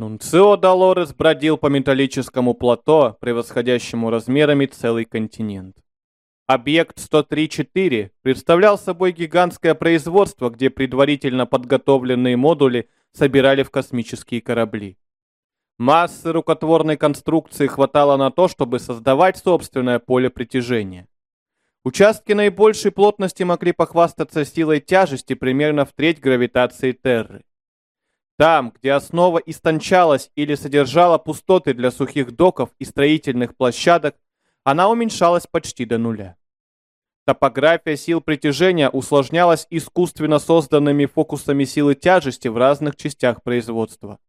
Нунцио Долорес бродил по металлическому плато, превосходящему размерами целый континент. Объект 103-4 представлял собой гигантское производство, где предварительно подготовленные модули собирали в космические корабли. Массы рукотворной конструкции хватало на то, чтобы создавать собственное поле притяжения. Участки наибольшей плотности могли похвастаться силой тяжести примерно в треть гравитации Терры. Там, где основа истончалась или содержала пустоты для сухих доков и строительных площадок, она уменьшалась почти до нуля. Топография сил притяжения усложнялась искусственно созданными фокусами силы тяжести в разных частях производства.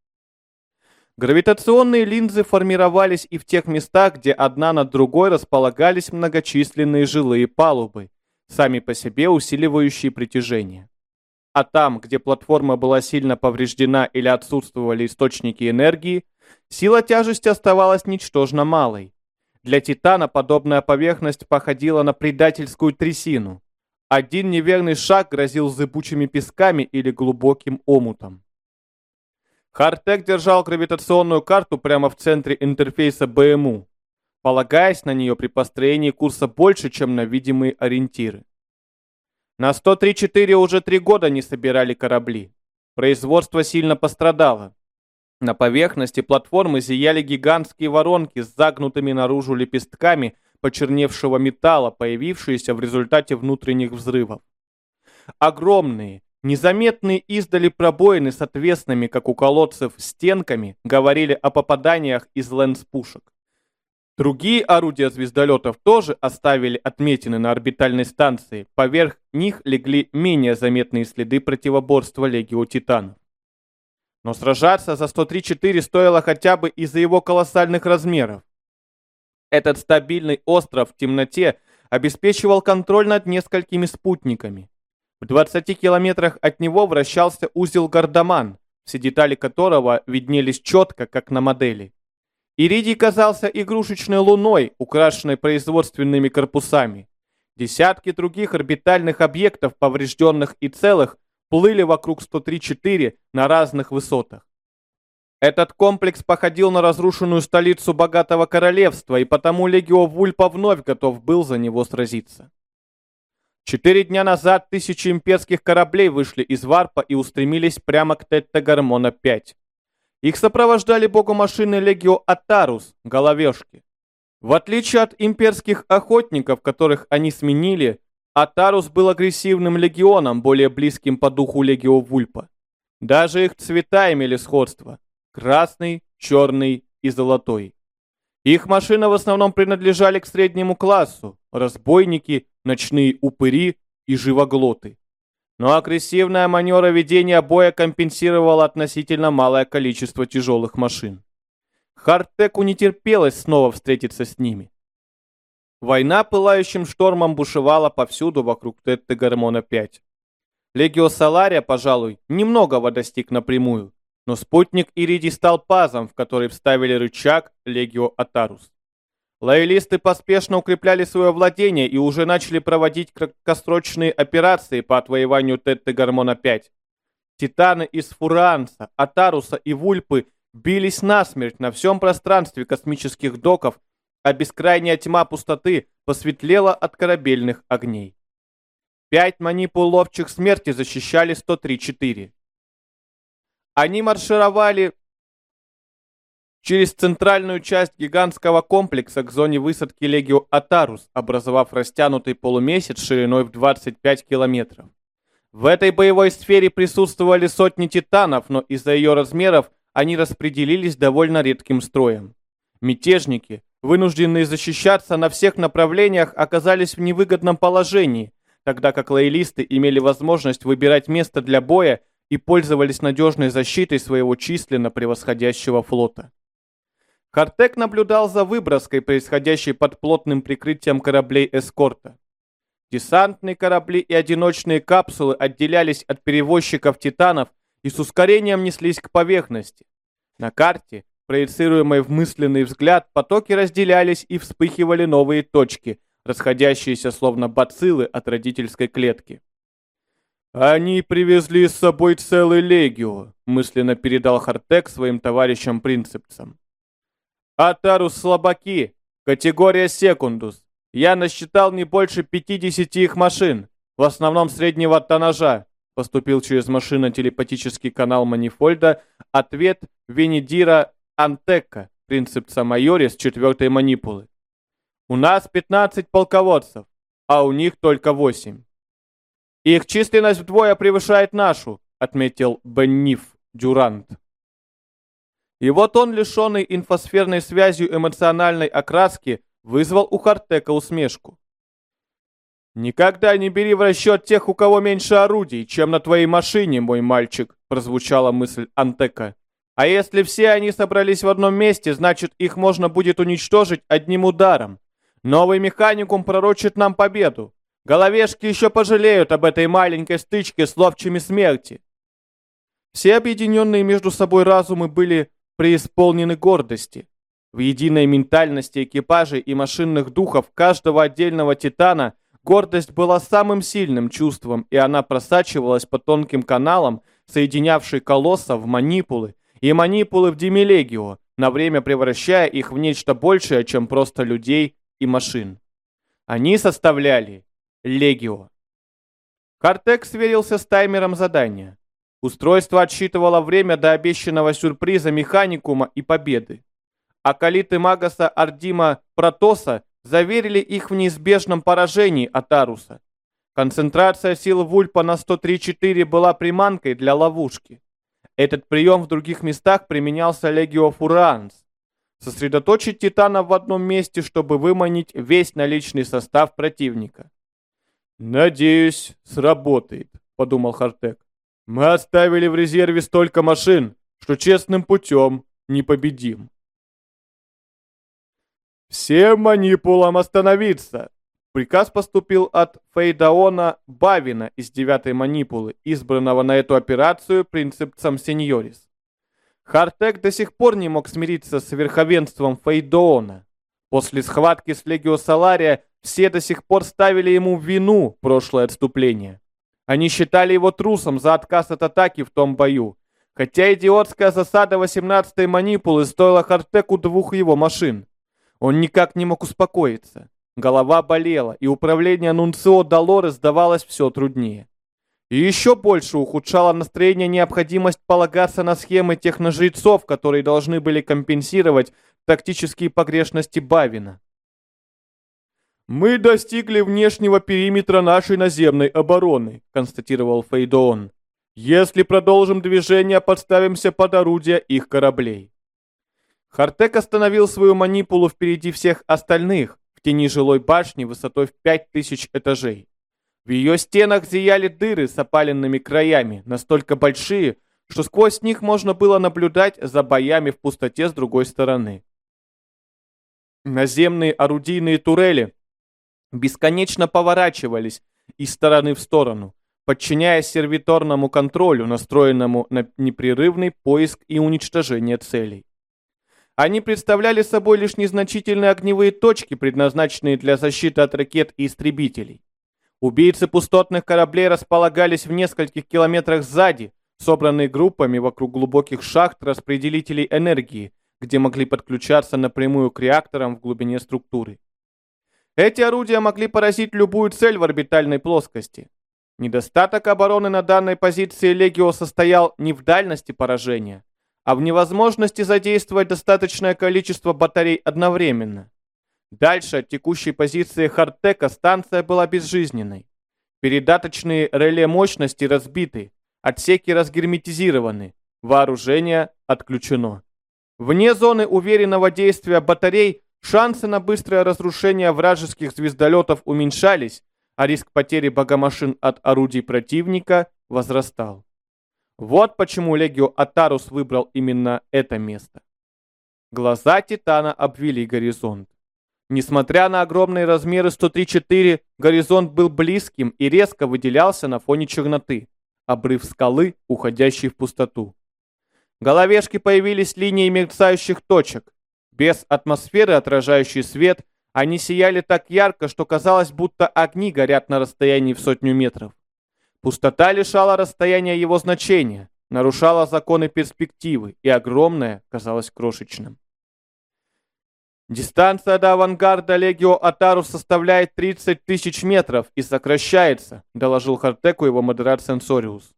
Гравитационные линзы формировались и в тех местах, где одна над другой располагались многочисленные жилые палубы, сами по себе усиливающие притяжение а там, где платформа была сильно повреждена или отсутствовали источники энергии, сила тяжести оставалась ничтожно малой. Для Титана подобная поверхность походила на предательскую трясину. Один неверный шаг грозил зыбучими песками или глубоким омутом. Хартек держал гравитационную карту прямо в центре интерфейса БМУ, полагаясь на нее при построении курса больше, чем на видимые ориентиры. На 103-4 уже три года не собирали корабли. Производство сильно пострадало. На поверхности платформы зияли гигантские воронки с загнутыми наружу лепестками почерневшего металла, появившиеся в результате внутренних взрывов. Огромные, незаметные издали пробоины с отвесными, как у колодцев, стенками говорили о попаданиях из лэнс-пушек. Другие орудия звездолетов тоже оставили отметины на орбитальной станции. Поверх них легли менее заметные следы противоборства Легио Титанов. Но сражаться за 103-4 стоило хотя бы из-за его колоссальных размеров. Этот стабильный остров в темноте обеспечивал контроль над несколькими спутниками. В 20 километрах от него вращался узел Гардаман, все детали которого виднелись четко, как на модели. Иридий казался игрушечной луной, украшенной производственными корпусами. Десятки других орбитальных объектов, поврежденных и целых, плыли вокруг 103-4 на разных высотах. Этот комплекс походил на разрушенную столицу богатого королевства, и потому Легио Вульпа вновь готов был за него сразиться. Четыре дня назад тысячи имперских кораблей вышли из Варпа и устремились прямо к Тетта-Гормона-5. Их сопровождали богу машины Легио Атарус, головешки. В отличие от имперских охотников, которых они сменили, Атарус был агрессивным легионом, более близким по духу Легио Вульпа. Даже их цвета имели сходство – красный, черный и золотой. Их машины в основном принадлежали к среднему классу – разбойники, ночные упыри и живоглоты но агрессивная манера ведения боя компенсировала относительно малое количество тяжелых машин. Хартеку не терпелось снова встретиться с ними. Война пылающим штормом бушевала повсюду вокруг Тетты Гормона-5. Легио Салария, пожалуй, немногого достиг напрямую, но спутник Ириди стал пазом, в который вставили рычаг Легио Атарус. Лоялисты поспешно укрепляли свое владение и уже начали проводить краткосрочные операции по отвоеванию Тетты-Гормона-5. Титаны из Фуранса, Атаруса и Вульпы бились насмерть на всем пространстве космических доков, а бескрайняя тьма пустоты посветлела от корабельных огней. Пять манипул ловчих смерти защищали 103-4. Они маршировали через центральную часть гигантского комплекса к зоне высадки Легио Атарус, образовав растянутый полумесяц шириной в 25 километров. В этой боевой сфере присутствовали сотни титанов, но из-за ее размеров они распределились довольно редким строем. Мятежники, вынужденные защищаться на всех направлениях, оказались в невыгодном положении, тогда как лоялисты имели возможность выбирать место для боя и пользовались надежной защитой своего численно превосходящего флота. Хартек наблюдал за выброской, происходящей под плотным прикрытием кораблей эскорта. Десантные корабли и одиночные капсулы отделялись от перевозчиков титанов и с ускорением неслись к поверхности. На карте, проецируемой в мысленный взгляд, потоки разделялись и вспыхивали новые точки, расходящиеся словно бациллы от родительской клетки. «Они привезли с собой целый легио», — мысленно передал Хартек своим товарищам-принципцам. «Атарус слабаки, категория секундус. Я насчитал не больше 50 их машин, в основном среднего тоннажа», — поступил через машино-телепатический канал Манифольда ответ Венедира Антека, принципца Майорис четвертой манипулы. «У нас 15 полководцев, а у них только 8». «Их численность вдвое превышает нашу», — отметил Бенниф Дюрант. И вот он, лишенный инфосферной связью эмоциональной окраски, вызвал у Хартека усмешку. «Никогда не бери в расчет тех, у кого меньше орудий, чем на твоей машине, мой мальчик», прозвучала мысль Антека. «А если все они собрались в одном месте, значит, их можно будет уничтожить одним ударом. Новый механикум пророчит нам победу. Головешки еще пожалеют об этой маленькой стычке с ловчими смерти. Все объединенные между собой разумы были преисполнены гордости. В единой ментальности экипажей и машинных духов каждого отдельного титана гордость была самым сильным чувством, и она просачивалась по тонким каналам, соединявшей колосса в манипулы и манипулы в демилегио, на время превращая их в нечто большее, чем просто людей и машин. Они составляли Легио. Картек сверился с таймером задания. Устройство отсчитывало время до обещанного сюрприза механикума и победы. Акалиты Магаса Ардима Протоса заверили их в неизбежном поражении от Аруса. Концентрация сил Вульпа на 103-4 была приманкой для ловушки. Этот прием в других местах применялся Легио Фуранс. Сосредоточить титанов в одном месте, чтобы выманить весь наличный состав противника. «Надеюсь, сработает», — подумал Хартек. «Мы оставили в резерве столько машин, что честным путем не победим». «Всем манипулам остановиться!» Приказ поступил от Фейдаона Бавина из девятой манипулы, избранного на эту операцию принципцем Сеньорис. Хартек до сих пор не мог смириться с верховенством Фейдоона. После схватки с Легио Салария все до сих пор ставили ему вину прошлое отступление. Они считали его трусом за отказ от атаки в том бою, хотя идиотская засада 18-й манипулы стоила Хартеку двух его машин. Он никак не мог успокоиться. Голова болела, и управление Нунцио Долорес давалось все труднее. И еще больше ухудшало настроение необходимость полагаться на схемы техножрецов, которые должны были компенсировать тактические погрешности Бавина. «Мы достигли внешнего периметра нашей наземной обороны», констатировал Фейдоон. «Если продолжим движение, подставимся под орудия их кораблей». Хартек остановил свою манипулу впереди всех остальных, в тени жилой башни высотой в пять тысяч этажей. В ее стенах зияли дыры с опаленными краями, настолько большие, что сквозь них можно было наблюдать за боями в пустоте с другой стороны. Наземные орудийные турели бесконечно поворачивались из стороны в сторону, подчиняясь сервиторному контролю, настроенному на непрерывный поиск и уничтожение целей. Они представляли собой лишь незначительные огневые точки, предназначенные для защиты от ракет и истребителей. Убийцы пустотных кораблей располагались в нескольких километрах сзади, собранные группами вокруг глубоких шахт распределителей энергии, где могли подключаться напрямую к реакторам в глубине структуры. Эти орудия могли поразить любую цель в орбитальной плоскости. Недостаток обороны на данной позиции Легио состоял не в дальности поражения, а в невозможности задействовать достаточное количество батарей одновременно. Дальше от текущей позиции Хартека станция была безжизненной. Передаточные реле мощности разбиты, отсеки разгерметизированы, вооружение отключено. Вне зоны уверенного действия батарей Шансы на быстрое разрушение вражеских звездолетов уменьшались, а риск потери богомашин от орудий противника возрастал. Вот почему Легио Атарус выбрал именно это место. Глаза Титана обвели горизонт. Несмотря на огромные размеры 103-4, горизонт был близким и резко выделялся на фоне черноты, обрыв скалы, уходящий в пустоту. Головешки появились линии мерцающих точек, без атмосферы, отражающей свет, они сияли так ярко, что казалось, будто огни горят на расстоянии в сотню метров. Пустота лишала расстояния его значения, нарушала законы перспективы, и огромное казалось крошечным. Дистанция до авангарда Легио Атару составляет 30 тысяч метров и сокращается, доложил Хартеку его модерат Сенсориус.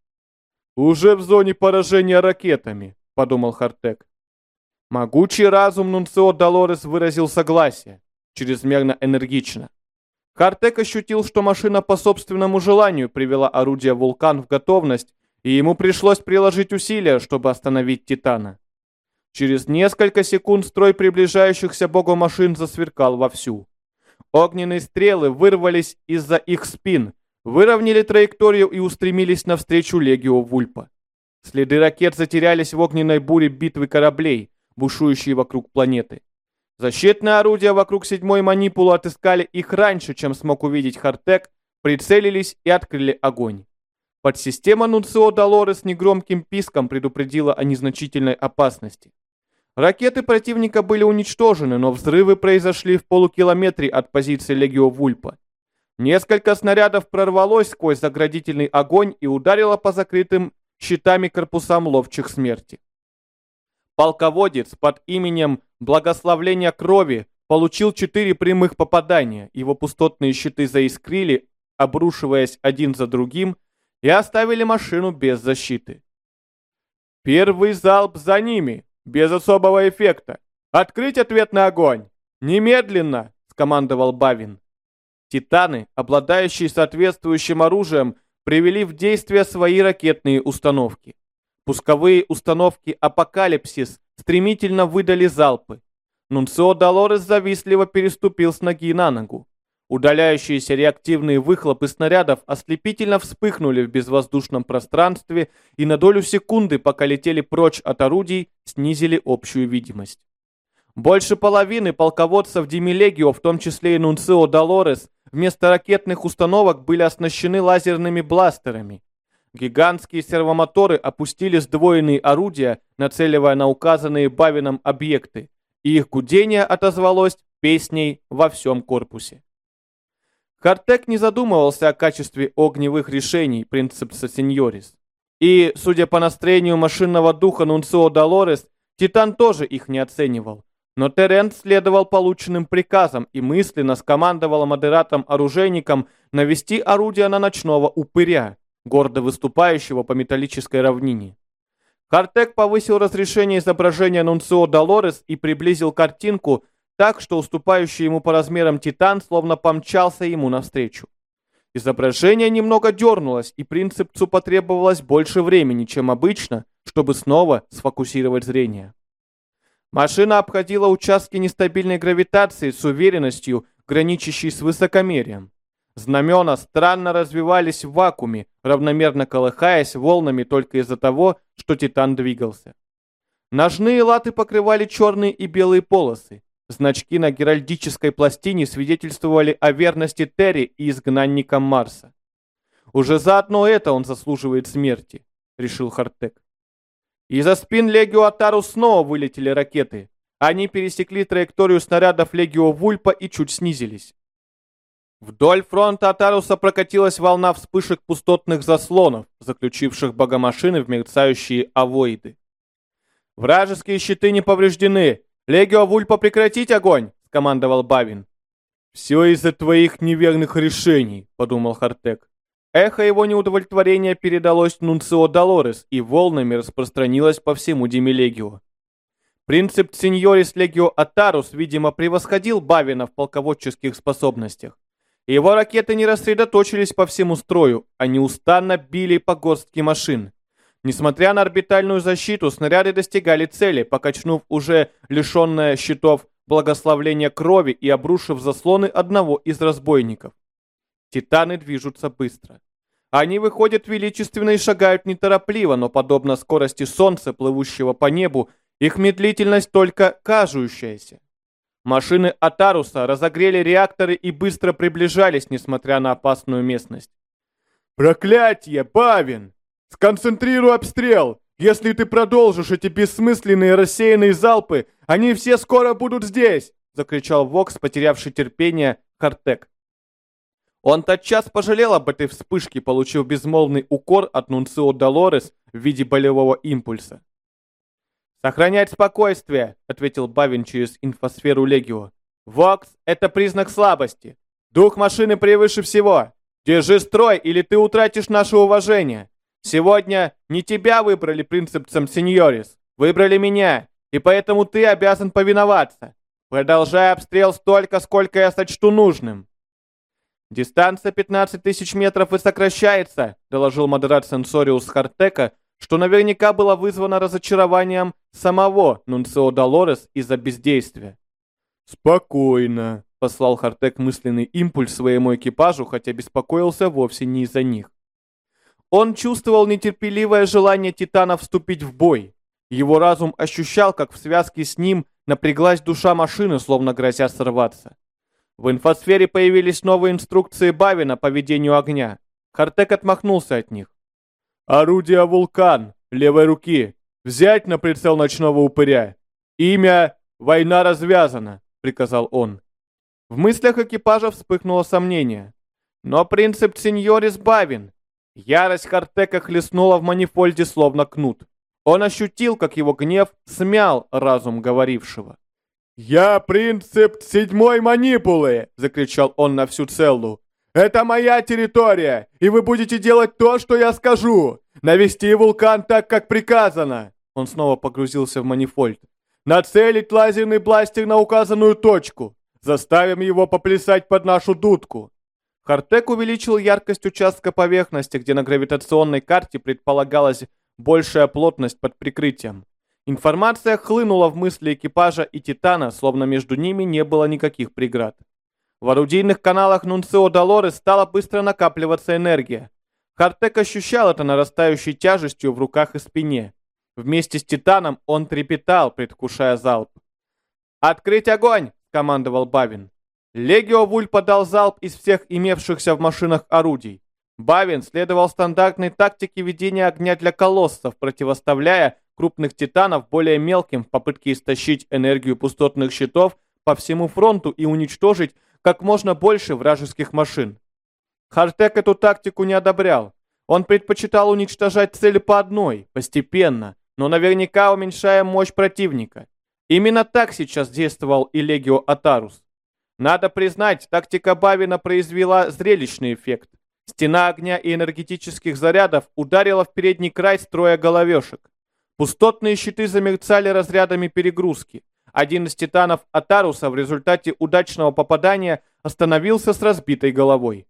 Уже в зоне поражения ракетами, подумал Хартек. Могучий разум Нунцио Долорес выразил согласие, чрезмерно энергично. Хартек ощутил, что машина по собственному желанию привела орудие «Вулкан» в готовность, и ему пришлось приложить усилия, чтобы остановить Титана. Через несколько секунд строй приближающихся богу машин засверкал вовсю. Огненные стрелы вырвались из-за их спин, выровняли траекторию и устремились навстречу Легио Вульпа. Следы ракет затерялись в огненной буре битвы кораблей, бушующей вокруг планеты. Защитные орудия вокруг седьмой манипулы отыскали их раньше, чем смог увидеть Хартек, прицелились и открыли огонь. Подсистема Нунцио Долорес негромким писком предупредила о незначительной опасности. Ракеты противника были уничтожены, но взрывы произошли в полукилометре от позиции Легио Вульпа. Несколько снарядов прорвалось сквозь заградительный огонь и ударило по закрытым щитами корпусам ловчих смерти. Полководец под именем Благословления Крови получил четыре прямых попадания, его пустотные щиты заискрили, обрушиваясь один за другим, и оставили машину без защиты. Первый залп за ними, без особого эффекта. Открыть ответный огонь! Немедленно! скомандовал Бавин. Титаны, обладающие соответствующим оружием, привели в действие свои ракетные установки. Пусковые установки «Апокалипсис» стремительно выдали залпы. Нунцио Долорес завистливо переступил с ноги на ногу. Удаляющиеся реактивные выхлопы снарядов ослепительно вспыхнули в безвоздушном пространстве и на долю секунды, пока летели прочь от орудий, снизили общую видимость. Больше половины полководцев Демилегио, в том числе и Нунцио Долорес, вместо ракетных установок были оснащены лазерными бластерами. Гигантские сервомоторы опустили сдвоенные орудия, нацеливая на указанные Бавином объекты, и их гудение отозвалось песней во всем корпусе. Хартек не задумывался о качестве огневых решений принципса сеньорис. И, судя по настроению машинного духа Нунцио Долорес, Титан тоже их не оценивал. Но Терент следовал полученным приказам и мысленно скомандовал модератом-оружейникам навести орудие на ночного упыря, гордо выступающего по металлической равнине. Хартек повысил разрешение изображения Нунцио Долорес и приблизил картинку так, что уступающий ему по размерам Титан словно помчался ему навстречу. Изображение немного дернулось, и принципцу потребовалось больше времени, чем обычно, чтобы снова сфокусировать зрение. Машина обходила участки нестабильной гравитации с уверенностью, граничащей с высокомерием. Знамена странно развивались в вакууме, равномерно колыхаясь волнами только из-за того, что Титан двигался. Ножные латы покрывали черные и белые полосы, Значки на геральдической пластине свидетельствовали о верности Терри и изгнанникам Марса. «Уже заодно это он заслуживает смерти», — решил Хартек. Из-за спин Легио Атару снова вылетели ракеты. Они пересекли траекторию снарядов Легио Вульпа и чуть снизились. Вдоль фронта Атаруса прокатилась волна вспышек пустотных заслонов, заключивших богомашины в мерцающие авоиды. «Вражеские щиты не повреждены, «Легио Вульпа прекратить огонь!» — скомандовал Бавин. «Все из-за твоих неверных решений», — подумал Хартек. Эхо его неудовлетворения передалось Нунцио Долорес и волнами распространилось по всему Демилегио. Принцип Сеньорис Легио Атарус, видимо, превосходил Бавина в полководческих способностях. Его ракеты не рассредоточились по всему строю, а неустанно били по горстке машин. Несмотря на орбитальную защиту, снаряды достигали цели, покачнув уже лишенное щитов благословления крови и обрушив заслоны одного из разбойников. Титаны движутся быстро. Они выходят величественно и шагают неторопливо, но подобно скорости солнца, плывущего по небу, их медлительность только кажущаяся. Машины Атаруса разогрели реакторы и быстро приближались, несмотря на опасную местность. «Проклятие, Бавин!» «Сконцентрируй обстрел! Если ты продолжишь эти бессмысленные рассеянные залпы, они все скоро будут здесь!» — закричал Вокс, потерявший терпение, Картек. Он тотчас пожалел об этой вспышке, получив безмолвный укор от Нунцио Долорес в виде болевого импульса. «Сохранять спокойствие», — ответил Бавин через инфосферу Легио. «Вокс — это признак слабости. Дух машины превыше всего. Держи строй, или ты утратишь наше уважение. Сегодня не тебя выбрали принципцем сеньорис, выбрали меня, и поэтому ты обязан повиноваться. Продолжай обстрел столько, сколько я сочту нужным». «Дистанция 15 тысяч метров и сокращается», — доложил модерат Сенсориус Хартека, что наверняка было вызвано разочарованием самого Нунцио Долорес из-за бездействия. «Спокойно», — послал Хартек мысленный импульс своему экипажу, хотя беспокоился вовсе не из-за них. Он чувствовал нетерпеливое желание Титана вступить в бой. Его разум ощущал, как в связке с ним напряглась душа машины, словно грозя сорваться. В инфосфере появились новые инструкции Бавина по ведению огня. Хартек отмахнулся от них. «Орудие «Вулкан» левой руки. Взять на прицел ночного упыря. Имя «Война развязана», — приказал он. В мыслях экипажа вспыхнуло сомнение. Но принцип сеньорис Бавин. Ярость Хартека хлестнула в манифольде словно кнут. Он ощутил, как его гнев смял разум говорившего. «Я принцип седьмой манипулы!» — закричал он на всю целу. «Это моя территория, и вы будете делать то, что я скажу! Навести вулкан так, как приказано!» Он снова погрузился в манифольд. «Нацелить лазерный бластер на указанную точку! Заставим его поплясать под нашу дудку!» Хартек увеличил яркость участка поверхности, где на гравитационной карте предполагалась большая плотность под прикрытием. Информация хлынула в мысли экипажа и Титана, словно между ними не было никаких преград. В орудийных каналах Нунцио Долоры стала быстро накапливаться энергия. Хартек ощущал это нарастающей тяжестью в руках и спине. Вместе с Титаном он трепетал, предвкушая залп. «Открыть огонь!» — командовал Бавин. Легио Вуль подал залп из всех имевшихся в машинах орудий. Бавин следовал стандартной тактике ведения огня для колоссов, противоставляя крупных титанов более мелким в попытке истощить энергию пустотных щитов по всему фронту и уничтожить как можно больше вражеских машин. Хартек эту тактику не одобрял. Он предпочитал уничтожать цели по одной, постепенно, но наверняка уменьшая мощь противника. Именно так сейчас действовал и Легио Атарус. Надо признать, тактика Бавина произвела зрелищный эффект. Стена огня и энергетических зарядов ударила в передний край строя головешек. Пустотные щиты замерцали разрядами перегрузки. Один из титанов Атаруса в результате удачного попадания остановился с разбитой головой.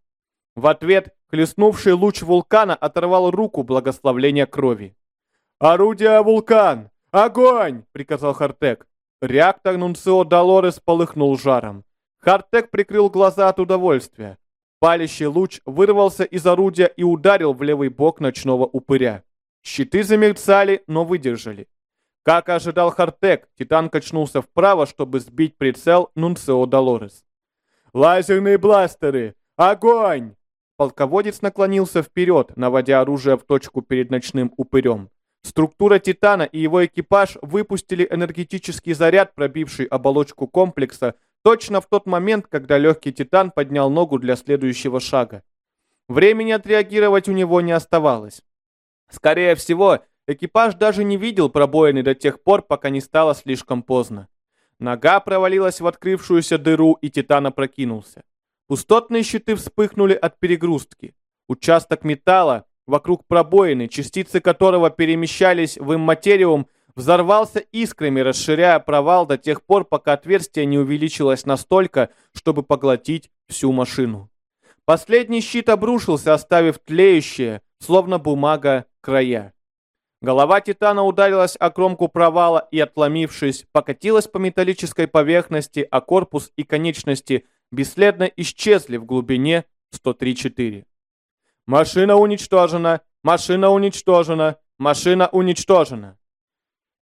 В ответ хлестнувший луч вулкана оторвал руку благословления крови. «Орудие вулкан! Огонь!» — приказал Хартек. Реактор Нунцио Долорес полыхнул жаром. Хартек прикрыл глаза от удовольствия. Палящий луч вырвался из орудия и ударил в левый бок ночного упыря. Щиты замерцали, но выдержали. Как ожидал Хартек, Титан качнулся вправо, чтобы сбить прицел Нунцио Долорес. «Лазерные бластеры! Огонь!» Полководец наклонился вперед, наводя оружие в точку перед ночным упырем. Структура Титана и его экипаж выпустили энергетический заряд, пробивший оболочку комплекса, точно в тот момент, когда легкий Титан поднял ногу для следующего шага. Времени отреагировать у него не оставалось. Скорее всего, экипаж даже не видел пробоины до тех пор, пока не стало слишком поздно. Нога провалилась в открывшуюся дыру, и Титан опрокинулся. Пустотные щиты вспыхнули от перегрузки. Участок металла, вокруг пробоины, частицы которого перемещались в имматериум, взорвался искрами, расширяя провал до тех пор, пока отверстие не увеличилось настолько, чтобы поглотить всю машину. Последний щит обрушился, оставив тлеющее, словно бумага, края. Голова Титана ударилась о кромку провала и, отломившись, покатилась по металлической поверхности, а корпус и конечности бесследно исчезли в глубине 103-4. «Машина уничтожена! Машина уничтожена! Машина уничтожена!»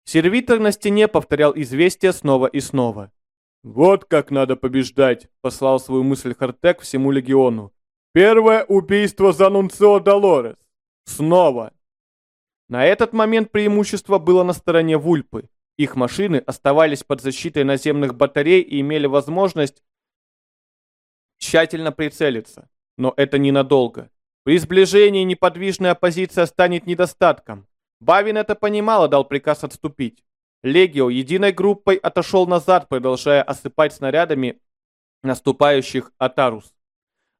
Сервитор на стене повторял известие снова и снова. «Вот как надо побеждать!» — послал свою мысль Хартек всему легиону. «Первое убийство за Нунцио Долорес! Снова!» На этот момент преимущество было на стороне Вульпы. Их машины оставались под защитой наземных батарей и имели возможность тщательно прицелиться. Но это ненадолго. При сближении неподвижная позиция станет недостатком. Бавин это понимал и дал приказ отступить. Легио единой группой отошел назад, продолжая осыпать снарядами наступающих Атарус.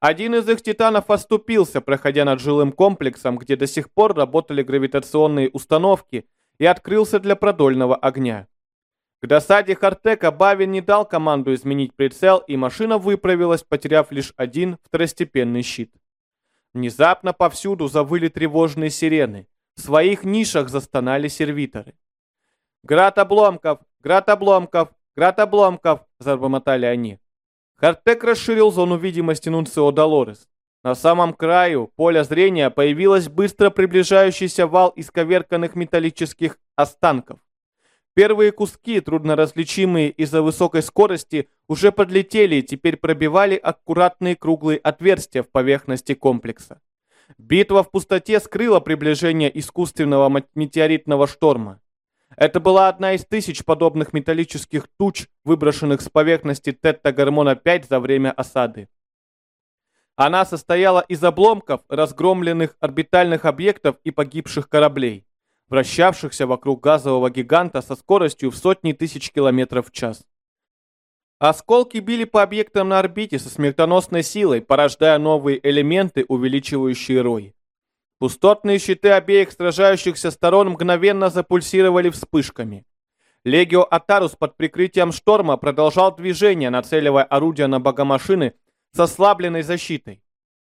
Один из их титанов оступился, проходя над жилым комплексом, где до сих пор работали гравитационные установки, и открылся для продольного огня. К досаде Хартека Бавин не дал команду изменить прицел, и машина выправилась, потеряв лишь один второстепенный щит. Внезапно повсюду завыли тревожные сирены. В своих нишах застонали сервиторы. «Град обломков! Град обломков! Град обломков!» – забормотали они. Хартек расширил зону видимости Нунцио Долорес. На самом краю поля зрения появилась быстро приближающийся вал исковерканных металлических останков. Первые куски, трудно различимые из-за высокой скорости, уже подлетели и теперь пробивали аккуратные круглые отверстия в поверхности комплекса. Битва в пустоте скрыла приближение искусственного метеоритного шторма. Это была одна из тысяч подобных металлических туч, выброшенных с поверхности Тетта-Гормона-5 за время осады. Она состояла из обломков, разгромленных орбитальных объектов и погибших кораблей вращавшихся вокруг газового гиганта со скоростью в сотни тысяч километров в час. Осколки били по объектам на орбите со смертоносной силой, порождая новые элементы, увеличивающие рой. Пустотные щиты обеих сражающихся сторон мгновенно запульсировали вспышками. Легио Атарус под прикрытием шторма продолжал движение, нацеливая орудия на богомашины с ослабленной защитой.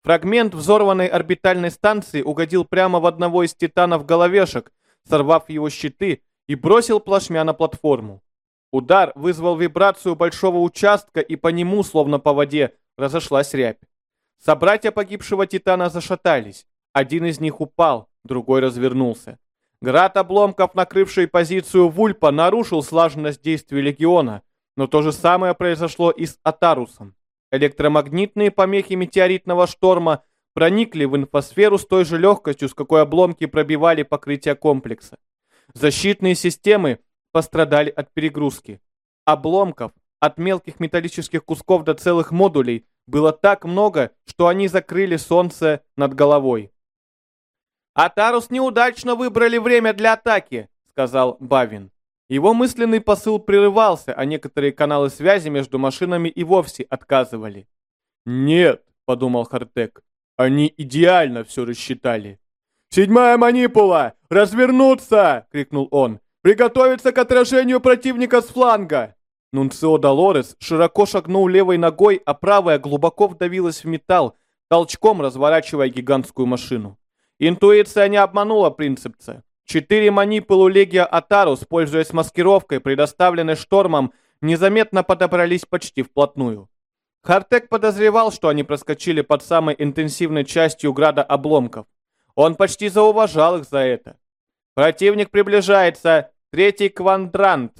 Фрагмент взорванной орбитальной станции угодил прямо в одного из титанов головешек, сорвав его щиты, и бросил плашмя на платформу. Удар вызвал вибрацию большого участка, и по нему, словно по воде, разошлась рябь. Собратья погибшего Титана зашатались. Один из них упал, другой развернулся. Град обломков, накрывший позицию Вульпа, нарушил слаженность действий Легиона, но то же самое произошло и с Атарусом. Электромагнитные помехи метеоритного шторма проникли в инфосферу с той же легкостью, с какой обломки пробивали покрытие комплекса. Защитные системы пострадали от перегрузки. Обломков, от мелких металлических кусков до целых модулей, было так много, что они закрыли солнце над головой. «Атарус неудачно выбрали время для атаки», — сказал Бавин. Его мысленный посыл прерывался, а некоторые каналы связи между машинами и вовсе отказывали. «Нет», — подумал Хартек, они идеально все рассчитали. «Седьмая манипула! Развернуться!» — крикнул он. «Приготовиться к отражению противника с фланга!» Нунцио Долорес широко шагнул левой ногой, а правая глубоко вдавилась в металл, толчком разворачивая гигантскую машину. Интуиция не обманула принципца. Четыре манипулу Легия Атарус, пользуясь маскировкой, предоставленной штормом, незаметно подобрались почти вплотную. Хартек подозревал, что они проскочили под самой интенсивной частью града обломков. Он почти зауважал их за это. Противник приближается. Третий квадрант.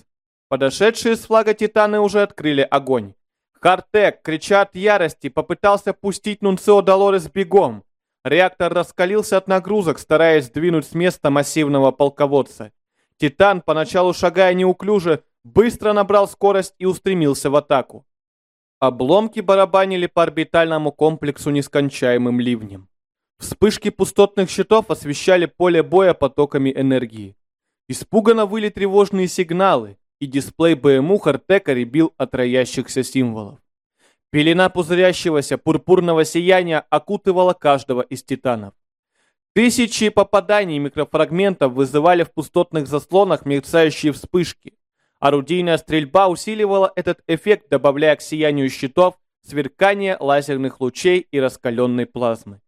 Подошедшие с флага Титаны уже открыли огонь. Хартек, крича от ярости, попытался пустить Нунцио Долорес бегом. Реактор раскалился от нагрузок, стараясь сдвинуть с места массивного полководца. Титан, поначалу шагая неуклюже, быстро набрал скорость и устремился в атаку. Обломки барабанили по орбитальному комплексу нескончаемым ливнем. Вспышки пустотных щитов освещали поле боя потоками энергии. Испуганно выли тревожные сигналы, и дисплей БМУ Хартека ребил от роящихся символов. Пелена пузырящегося пурпурного сияния окутывала каждого из титанов. Тысячи попаданий микрофрагментов вызывали в пустотных заслонах мерцающие вспышки. Орудийная стрельба усиливала этот эффект, добавляя к сиянию щитов сверкание лазерных лучей и раскаленной плазмы.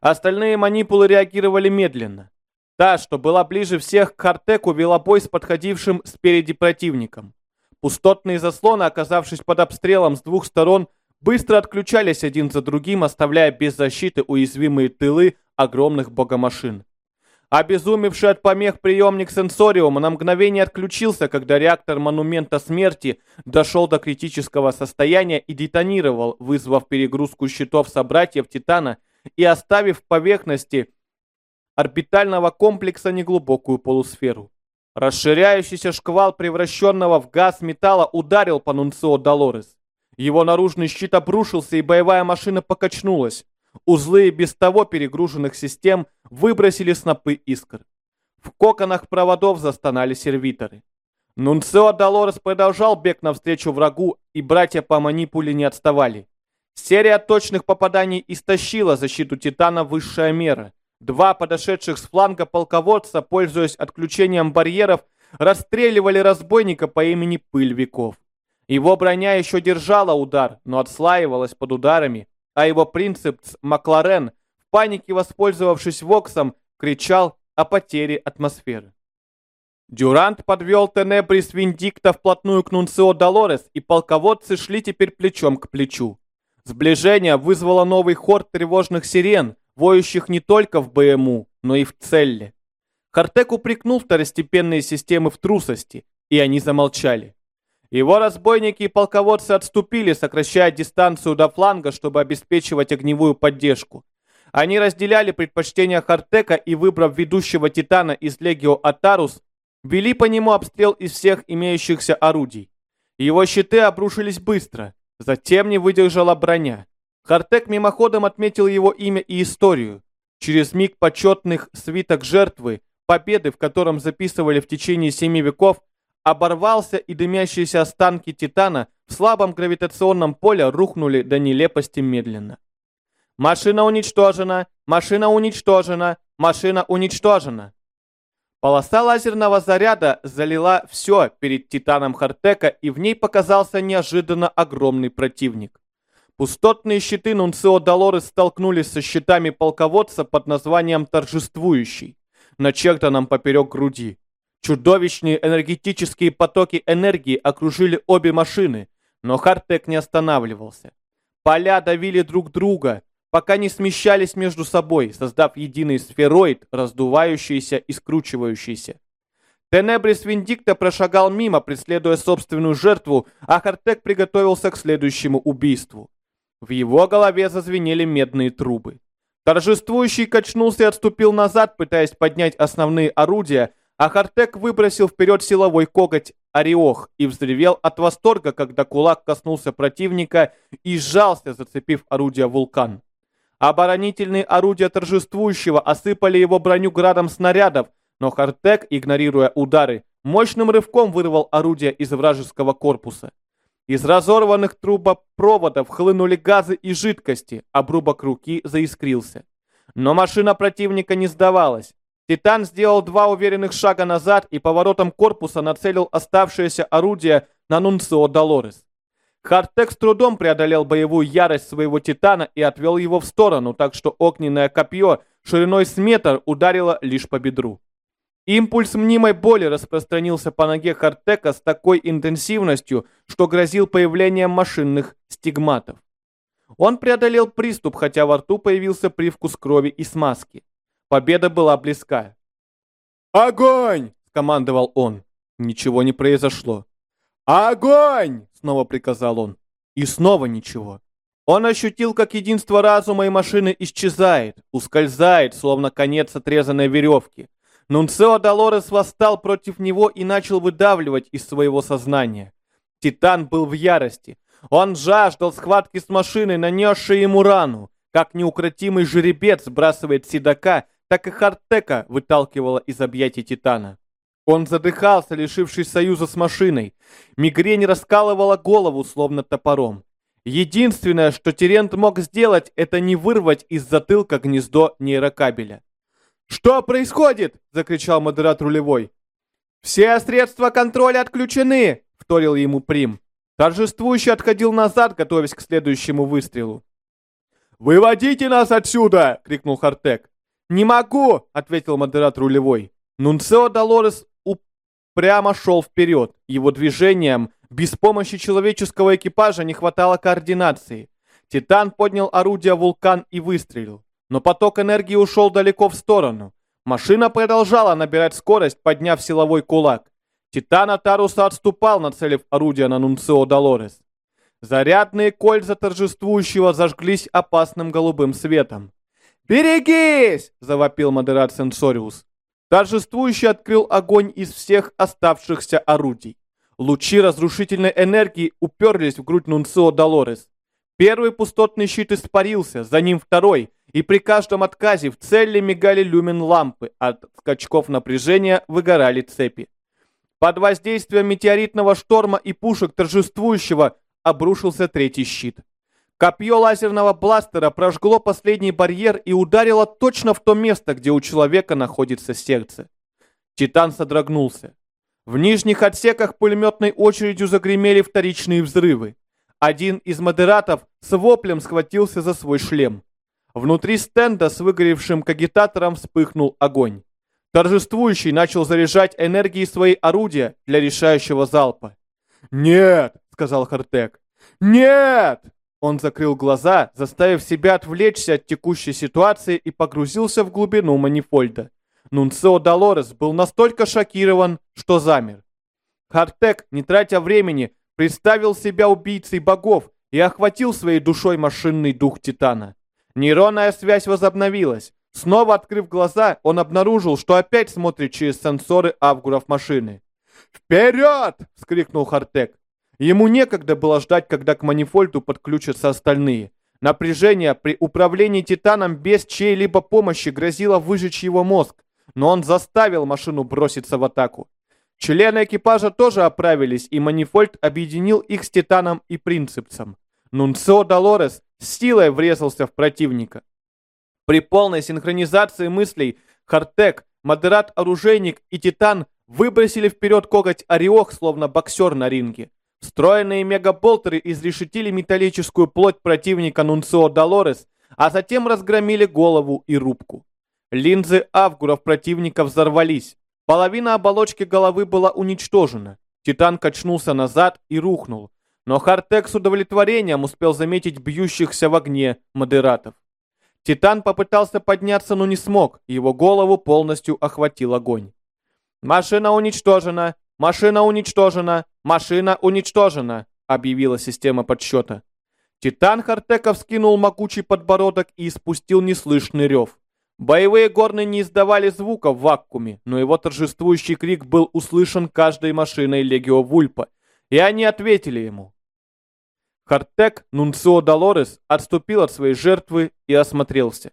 Остальные манипулы реагировали медленно. Та, что была ближе всех к Хартеку, вела бой с подходившим спереди противником. Пустотные заслоны, оказавшись под обстрелом с двух сторон, быстро отключались один за другим, оставляя без защиты уязвимые тылы огромных богомашин. Обезумевший от помех приемник сенсориума на мгновение отключился, когда реактор монумента смерти дошел до критического состояния и детонировал, вызвав перегрузку щитов собратьев Титана и оставив в поверхности орбитального комплекса неглубокую полусферу. Расширяющийся шквал превращенного в газ металла ударил по Нунцио Долорес. Его наружный щит обрушился, и боевая машина покачнулась. узлы без того перегруженных систем выбросили снопы искр. В коконах проводов застонали сервиторы. Нунцио Долорес продолжал бег навстречу врагу, и братья по манипуле не отставали. Серия точных попаданий истощила защиту Титана высшая мера. Два подошедших с фланга полководца, пользуясь отключением барьеров, расстреливали разбойника по имени Пыль Веков. Его броня еще держала удар, но отслаивалась под ударами, а его принципс Макларен, в панике воспользовавшись Воксом, кричал о потере атмосферы. Дюрант подвел Тенебрис Виндикта вплотную к Нунцио Долорес, и полководцы шли теперь плечом к плечу. Сближение вызвало новый хор тревожных сирен, воющих не только в БМУ, но и в Целле. Хартек упрекнул второстепенные системы в трусости, и они замолчали. Его разбойники и полководцы отступили, сокращая дистанцию до фланга, чтобы обеспечивать огневую поддержку. Они разделяли предпочтения Хартека и, выбрав ведущего Титана из Легио Атарус, вели по нему обстрел из всех имеющихся орудий. Его щиты обрушились быстро, затем не выдержала броня. Хартек мимоходом отметил его имя и историю. Через миг почетных свиток жертвы, победы, в котором записывали в течение семи веков, оборвался и дымящиеся останки Титана в слабом гравитационном поле рухнули до нелепости медленно. «Машина уничтожена! Машина уничтожена! Машина уничтожена!» Полоса лазерного заряда залила все перед Титаном Хартека, и в ней показался неожиданно огромный противник. Пустотные щиты Нунцио Долорес столкнулись со щитами полководца под названием «Торжествующий», начертанным поперек груди. Чудовищные энергетические потоки энергии окружили обе машины, но Хартек не останавливался. Поля давили друг друга, пока не смещались между собой, создав единый сфероид, раздувающийся и скручивающийся. Тенебрис Виндикта прошагал мимо, преследуя собственную жертву, а Хартек приготовился к следующему убийству. В его голове зазвенели медные трубы. Торжествующий качнулся и отступил назад, пытаясь поднять основные орудия, а Хартек выбросил вперед силовой коготь Ореох и взревел от восторга, когда кулак коснулся противника и сжался, зацепив орудие вулкан. Оборонительные орудия торжествующего осыпали его броню градом снарядов, но Хартек, игнорируя удары, мощным рывком вырвал орудие из вражеского корпуса. Из разорванных трубопроводов хлынули газы и жидкости, обрубок руки заискрился. Но машина противника не сдавалась. Титан сделал два уверенных шага назад и поворотом корпуса нацелил оставшееся орудие на Нунцио Долорес. Хартек с трудом преодолел боевую ярость своего Титана и отвел его в сторону, так что огненное копье шириной с метр ударило лишь по бедру. Импульс мнимой боли распространился по ноге Хартека с такой интенсивностью, что грозил появлением машинных стигматов. Он преодолел приступ, хотя во рту появился привкус крови и смазки. Победа была близка. «Огонь!» — скомандовал он. Ничего не произошло. «Огонь!» — снова приказал он. И снова ничего. Он ощутил, как единство разума и машины исчезает, ускользает, словно конец отрезанной веревки. Нунцео Долорес восстал против него и начал выдавливать из своего сознания. Титан был в ярости. Он жаждал схватки с машиной, нанесшей ему рану. Как неукротимый жеребец сбрасывает седока, так и Хартека выталкивала из объятий Титана. Он задыхался, лишившись союза с машиной. Мигрень раскалывала голову, словно топором. Единственное, что Терент мог сделать, это не вырвать из затылка гнездо нейрокабеля. «Что происходит?» — закричал модератор рулевой. «Все средства контроля отключены!» — вторил ему Прим. Торжествующий отходил назад, готовясь к следующему выстрелу. «Выводите нас отсюда!» — крикнул Хартек. «Не могу!» — ответил модератор рулевой. Нунцео Долорес упрямо шел вперед. Его движением без помощи человеческого экипажа не хватало координации. Титан поднял орудие «Вулкан» и выстрелил. Но поток энергии ушел далеко в сторону. Машина продолжала набирать скорость, подняв силовой кулак. Титан Таруса отступал, нацелив орудие на Нунцио Долорес. Зарядные кольца торжествующего зажглись опасным голубым светом. «Берегись!» — завопил модерат Сенсориус. Торжествующий открыл огонь из всех оставшихся орудий. Лучи разрушительной энергии уперлись в грудь Нунцио Долорес. Первый пустотный щит испарился, за ним второй, и при каждом отказе в цели мигали люмен-лампы, от скачков напряжения выгорали цепи. Под воздействием метеоритного шторма и пушек торжествующего обрушился третий щит. Копье лазерного бластера прожгло последний барьер и ударило точно в то место, где у человека находится сердце. Титан содрогнулся. В нижних отсеках пулеметной очередью загремели вторичные взрывы. Один из модератов с воплем схватился за свой шлем. Внутри стенда с выгоревшим кагитатором вспыхнул огонь. Торжествующий начал заряжать энергией свои орудия для решающего залпа. «Нет!» — сказал Хартек. «Нет!» Он закрыл глаза, заставив себя отвлечься от текущей ситуации и погрузился в глубину манифольда. Нунцио Долорес был настолько шокирован, что замер. Хартек, не тратя времени, представил себя убийцей богов и охватил своей душой машинный дух Титана. Нейронная связь возобновилась. Снова открыв глаза, он обнаружил, что опять смотрит через сенсоры авгуров машины. «Вперед!» — вскрикнул Хартек. Ему некогда было ждать, когда к манифольту подключатся остальные. Напряжение при управлении Титаном без чьей-либо помощи грозило выжечь его мозг, но он заставил машину броситься в атаку. Члены экипажа тоже оправились, и Манифольт объединил их с Титаном и Принципцем. Нунцио Долорес с силой врезался в противника. При полной синхронизации мыслей Хартек, Модерат-оружейник и Титан выбросили вперед коготь Ореох, словно боксер на ринге. Встроенные мегаболтеры изрешетили металлическую плоть противника Нунцио Долорес, а затем разгромили голову и рубку. Линзы авгуров противника взорвались. Половина оболочки головы была уничтожена. Титан качнулся назад и рухнул. Но Хартек с удовлетворением успел заметить бьющихся в огне модератов. Титан попытался подняться, но не смог, его голову полностью охватил огонь. «Машина уничтожена! Машина уничтожена! Машина уничтожена!» — объявила система подсчета. Титан Хартеков скинул могучий подбородок и испустил неслышный рев. Боевые горны не издавали звука в вакууме, но его торжествующий крик был услышан каждой машиной Легио Вульпа, и они ответили ему. Хартек Нунцио Долорес отступил от своей жертвы и осмотрелся.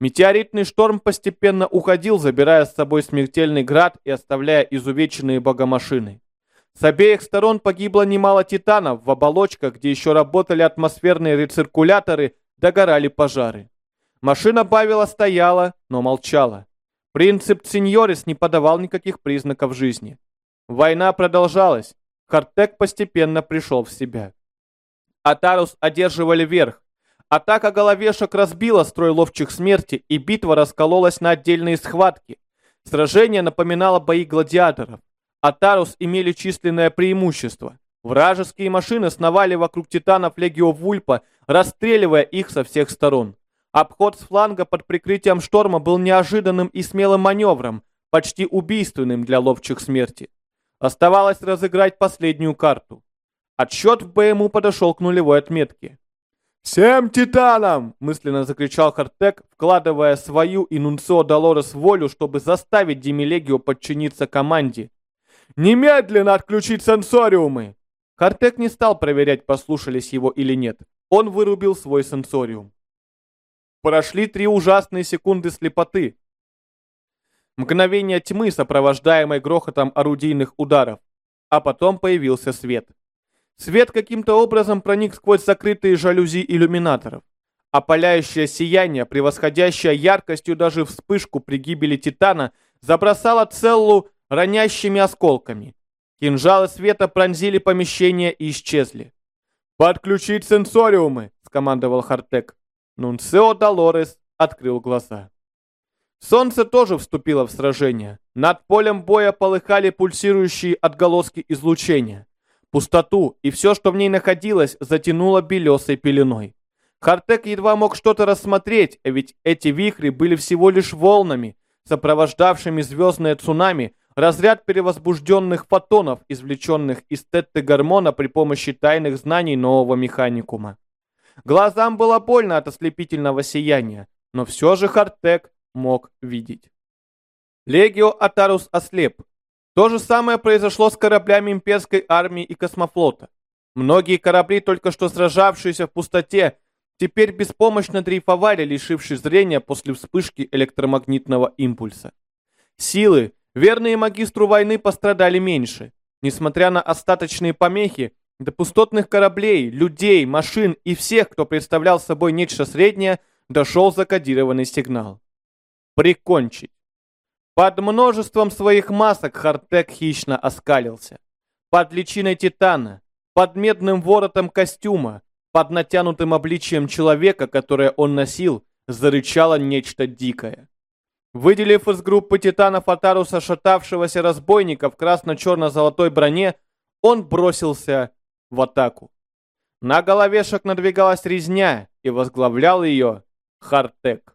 Метеоритный шторм постепенно уходил, забирая с собой смертельный град и оставляя изувеченные богомашины. С обеих сторон погибло немало титанов, в оболочках, где еще работали атмосферные рециркуляторы, догорали пожары. Машина Бавила стояла, но молчала. Принцип Синьорис не подавал никаких признаков жизни. Война продолжалась. Хартек постепенно пришел в себя. Атарус одерживали верх, Атака головешек разбила строй ловчих смерти, и битва раскололась на отдельные схватки. Сражение напоминало бои гладиаторов. Атарус имели численное преимущество. Вражеские машины сновали вокруг титанов Легио Вульпа, расстреливая их со всех сторон. Обход с фланга под прикрытием шторма был неожиданным и смелым маневром, почти убийственным для ловчих смерти. Оставалось разыграть последнюю карту. Отсчет в БМУ подошел к нулевой отметке. «Всем титанам!» — мысленно закричал Хартек, вкладывая свою и Нунцо Долорес волю, чтобы заставить Демилегио подчиниться команде. «Немедленно отключить сенсориумы!» Хартек не стал проверять, послушались его или нет. Он вырубил свой сенсориум. Прошли три ужасные секунды слепоты. Мгновение тьмы, сопровождаемой грохотом орудийных ударов. А потом появился свет. Свет каким-то образом проник сквозь закрытые жалюзи иллюминаторов. Опаляющее сияние, превосходящее яркостью даже вспышку при гибели Титана, забросало Целлу ронящими осколками. Кинжалы света пронзили помещение и исчезли. «Подключить сенсориумы!» — скомандовал Хартек. Нунсео Долорес открыл глаза. Солнце тоже вступило в сражение. Над полем боя полыхали пульсирующие отголоски излучения. Пустоту и все, что в ней находилось, затянуло белесой пеленой. Хартек едва мог что-то рассмотреть, ведь эти вихри были всего лишь волнами, сопровождавшими звездное цунами, разряд перевозбужденных фотонов, извлеченных из тетты-гормона при помощи тайных знаний нового механикума. Глазам было больно от ослепительного сияния, но все же Хартек мог видеть. Легио Атарус ослеп, то же самое произошло с кораблями имперской армии и космофлота. Многие корабли, только что сражавшиеся в пустоте, теперь беспомощно дрейфовали, лишившись зрения после вспышки электромагнитного импульса. Силы, верные магистру войны, пострадали меньше. Несмотря на остаточные помехи, до пустотных кораблей, людей, машин и всех, кто представлял собой нечто среднее, дошел закодированный сигнал. Прикончить. Под множеством своих масок Хартек хищно оскалился. Под личиной Титана, под медным воротом костюма, под натянутым обличием человека, которое он носил, зарычало нечто дикое. Выделив из группы титанов Атаруса шатавшегося разбойника в красно-черно-золотой броне, он бросился в атаку. На головешек надвигалась резня, и возглавлял ее Хартек.